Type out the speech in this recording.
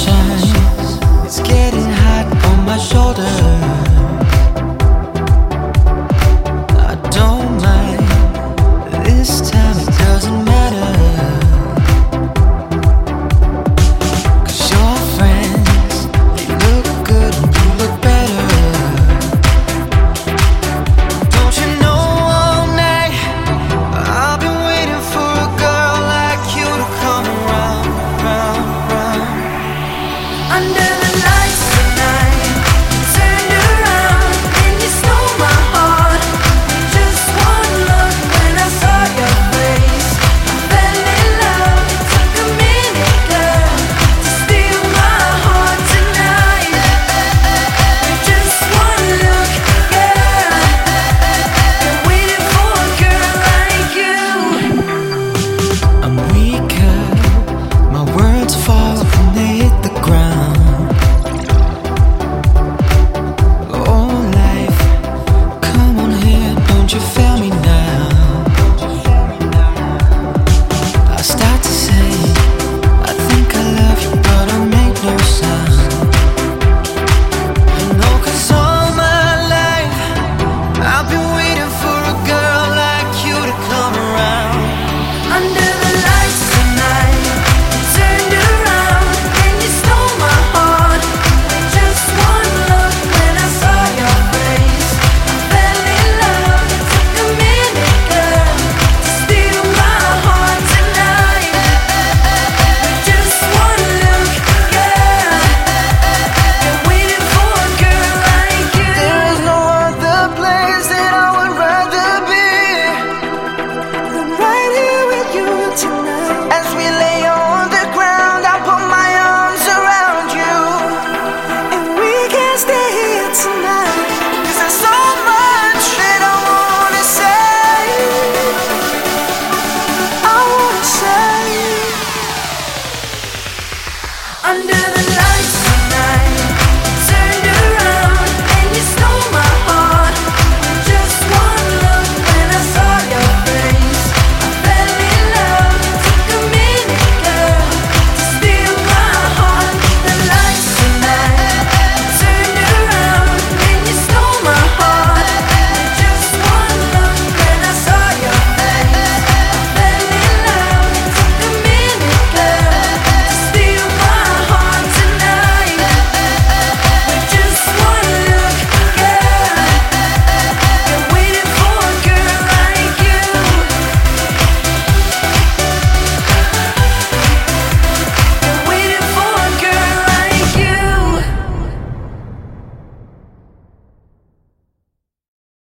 山。Stay here tonight.